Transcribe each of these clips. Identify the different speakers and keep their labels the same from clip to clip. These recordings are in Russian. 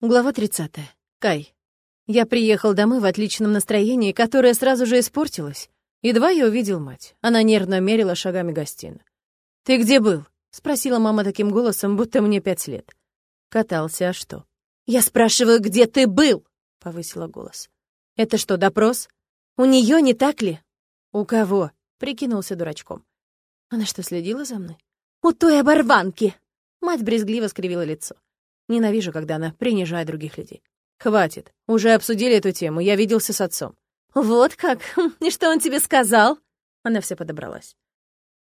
Speaker 1: Глава 30. Кай. Я приехал домой в отличном настроении, которое сразу же испортилось. Едва я увидел мать. Она нервно мерила шагами гостиную. «Ты где был?» — спросила мама таким голосом, будто мне пять лет. Катался, а что? «Я спрашиваю, где ты был?» — повысила голос. «Это что, допрос? У нее не так ли?» «У кого?» — прикинулся дурачком. «Она что, следила за мной?» «У той оборванки!» Мать брезгливо скривила лицо. Ненавижу, когда она принижает других людей. Хватит. Уже обсудили эту тему. Я виделся с отцом. Вот как? И что он тебе сказал? Она вся подобралась.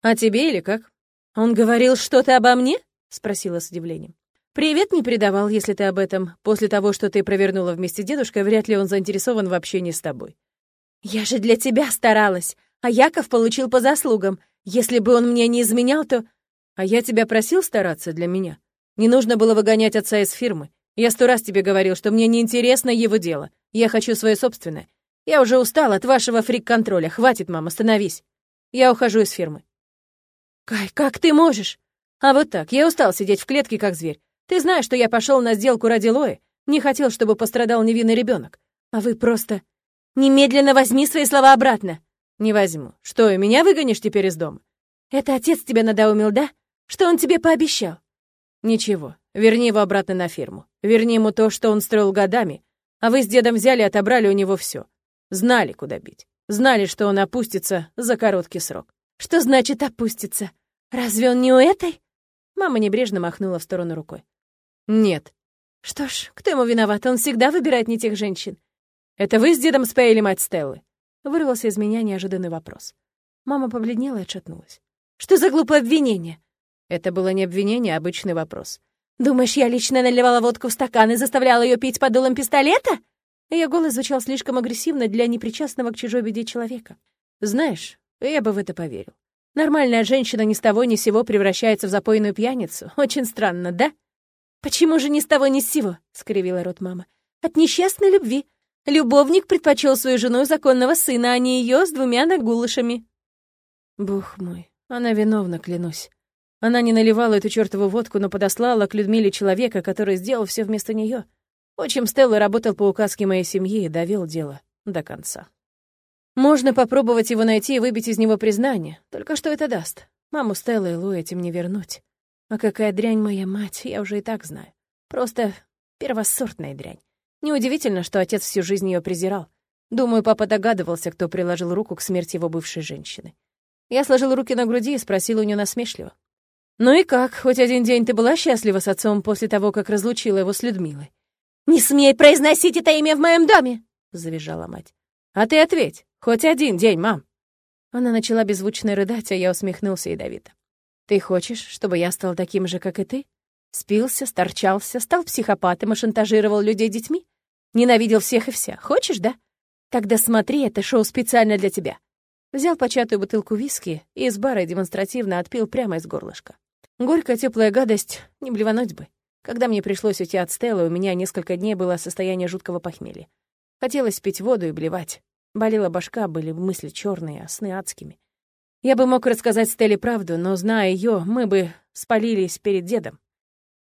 Speaker 1: А тебе или как? Он говорил что-то обо мне? Спросила с удивлением. Привет не передавал, если ты об этом. После того, что ты провернула вместе с дедушкой, вряд ли он заинтересован в общении с тобой. Я же для тебя старалась, а Яков получил по заслугам. Если бы он мне не изменял, то... А я тебя просил стараться для меня. Не нужно было выгонять отца из фирмы. Я сто раз тебе говорил, что мне не интересно его дело. Я хочу свое собственное. Я уже устал от вашего фрик-контроля. Хватит, мама, остановись. Я ухожу из фирмы. Кай, как ты можешь? А вот так, я устал сидеть в клетке, как зверь. Ты знаешь, что я пошел на сделку ради Лои. Не хотел, чтобы пострадал невинный ребенок. А вы просто... Немедленно возьми свои слова обратно. Не возьму. Что, и меня выгонишь теперь из дома? Это отец тебя надоумил, да? Что он тебе пообещал? «Ничего, верни его обратно на фирму. Верни ему то, что он строил годами, а вы с дедом взяли и отобрали у него все. Знали, куда бить. Знали, что он опустится за короткий срок». «Что значит опустится? Разве он не у этой?» Мама небрежно махнула в сторону рукой. «Нет». «Что ж, кто ему виноват? Он всегда выбирает не тех женщин». «Это вы с дедом спаяли мать Стеллы?» Вырвался из меня неожиданный вопрос. Мама побледнела и отшатнулась. «Что за глупое обвинение? Это было не обвинение, а обычный вопрос. «Думаешь, я лично наливала водку в стакан и заставляла ее пить под дулом пистолета?» Ее голос звучал слишком агрессивно для непричастного к чужой беде человека. «Знаешь, я бы в это поверил. Нормальная женщина ни с того ни с сего превращается в запойную пьяницу. Очень странно, да?» «Почему же ни с того ни с сего?» — скривила рот мама. «От несчастной любви. Любовник предпочел свою жену законного сына, а не ее с двумя нагулышами». «Бог мой, она виновна, клянусь. Она не наливала эту чертову водку, но подослала к Людмиле человека, который сделал все вместо нее. Отчим Стелла работал по указке моей семьи и довел дело до конца. Можно попробовать его найти и выбить из него признание. Только что это даст? Маму Стеллы и Лу этим не вернуть. А какая дрянь моя мать, я уже и так знаю. Просто первосортная дрянь. Неудивительно, что отец всю жизнь ее презирал. Думаю, папа догадывался, кто приложил руку к смерти его бывшей женщины. Я сложил руки на груди и спросил у нее насмешливо. «Ну и как? Хоть один день ты была счастлива с отцом после того, как разлучила его с Людмилой?» «Не смей произносить это имя в моем доме!» — завизжала мать. «А ты ответь. Хоть один день, мам!» Она начала беззвучно рыдать, а я усмехнулся ядовито. «Ты хочешь, чтобы я стал таким же, как и ты? Спился, сторчался, стал психопатом и шантажировал людей детьми? Ненавидел всех и вся. Хочешь, да? Тогда смотри, это шоу специально для тебя». Взял початую бутылку виски и из бара демонстративно отпил прямо из горлышка. Горькая теплая гадость, не блевануть бы. Когда мне пришлось уйти от Стеллы, у меня несколько дней было состояние жуткого похмелья. Хотелось пить воду и блевать. Болела башка, были мысли черные, а сны адскими. Я бы мог рассказать Стелле правду, но, зная ее, мы бы спалились перед дедом.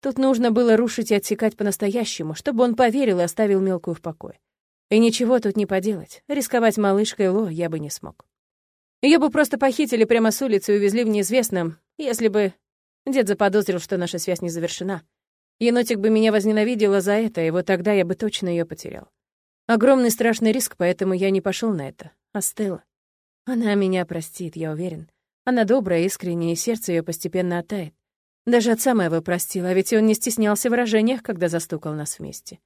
Speaker 1: Тут нужно было рушить и отсекать по-настоящему, чтобы он поверил и оставил мелкую в покое. И ничего тут не поделать. Рисковать малышкой Ло я бы не смог. Ее бы просто похитили прямо с улицы и увезли в неизвестном, если бы Дед заподозрил, что наша связь не завершена. Енотик бы меня возненавидела за это, и вот тогда я бы точно ее потерял. Огромный страшный риск, поэтому я не пошел на это. А Стелла? Она меня простит, я уверен. Она добрая, искренняя, и сердце ее постепенно оттает. Даже отца моего простила, ведь он не стеснялся в выражениях, когда застукал нас вместе.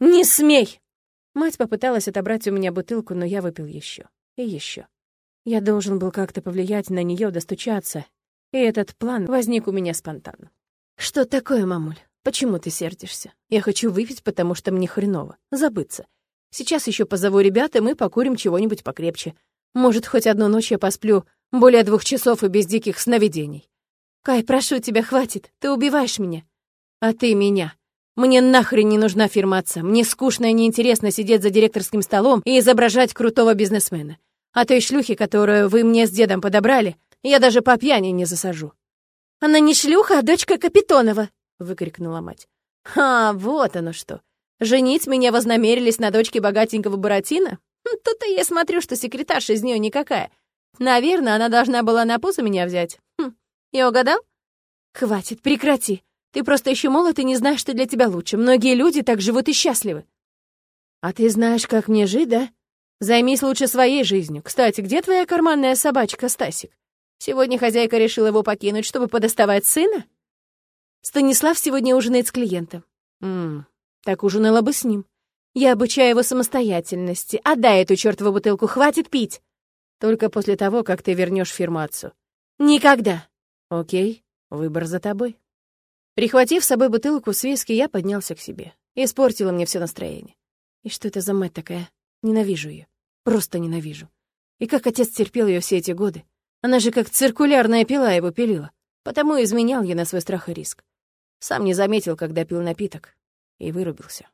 Speaker 1: «Не смей!» Мать попыталась отобрать у меня бутылку, но я выпил еще и еще. Я должен был как-то повлиять на нее, достучаться, и этот план возник у меня спонтанно. «Что такое, мамуль? Почему ты сердишься? Я хочу выпить, потому что мне хреново. Забыться. Сейчас еще позову ребят, и мы покурим чего-нибудь покрепче. Может, хоть одну ночь я посплю более двух часов и без диких сновидений. Кай, прошу тебя, хватит. Ты убиваешь меня. А ты меня. Мне нахрен не нужна фирма отца. Мне скучно и неинтересно сидеть за директорским столом и изображать крутого бизнесмена. А той шлюхи, которую вы мне с дедом подобрали, я даже по пьяни не засажу». «Она не шлюха, а дочка Капитонова!» — выкрикнула мать. Ха, вот оно что. Женить меня вознамерились на дочке богатенького Буратино? Хм, тут-то я смотрю, что секретарша из нее никакая. Наверное, она должна была на пузо меня взять. Хм, я угадал? Хватит, прекрати. Ты просто еще молод и не знаешь, что для тебя лучше. Многие люди так живут и счастливы. А ты знаешь, как мне жить, да? Займись лучше своей жизнью. Кстати, где твоя карманная собачка, Стасик? Сегодня хозяйка решила его покинуть, чтобы подоставать сына? Станислав сегодня ужинает с клиентом. Ммм, так ужинала бы с ним. Я обучаю его самостоятельности. Отдай эту чертову бутылку, хватит пить. Только после того, как ты вернешь отцу. Никогда. Окей, выбор за тобой. Прихватив с собой бутылку с виски, я поднялся к себе. Испортила мне все настроение. И что это за мать такая? Ненавижу ее. Просто ненавижу. И как отец терпел ее все эти годы. Она же как циркулярная пила его пилила. Потому изменял я на свой страх и риск. Сам не заметил, когда пил напиток. И вырубился.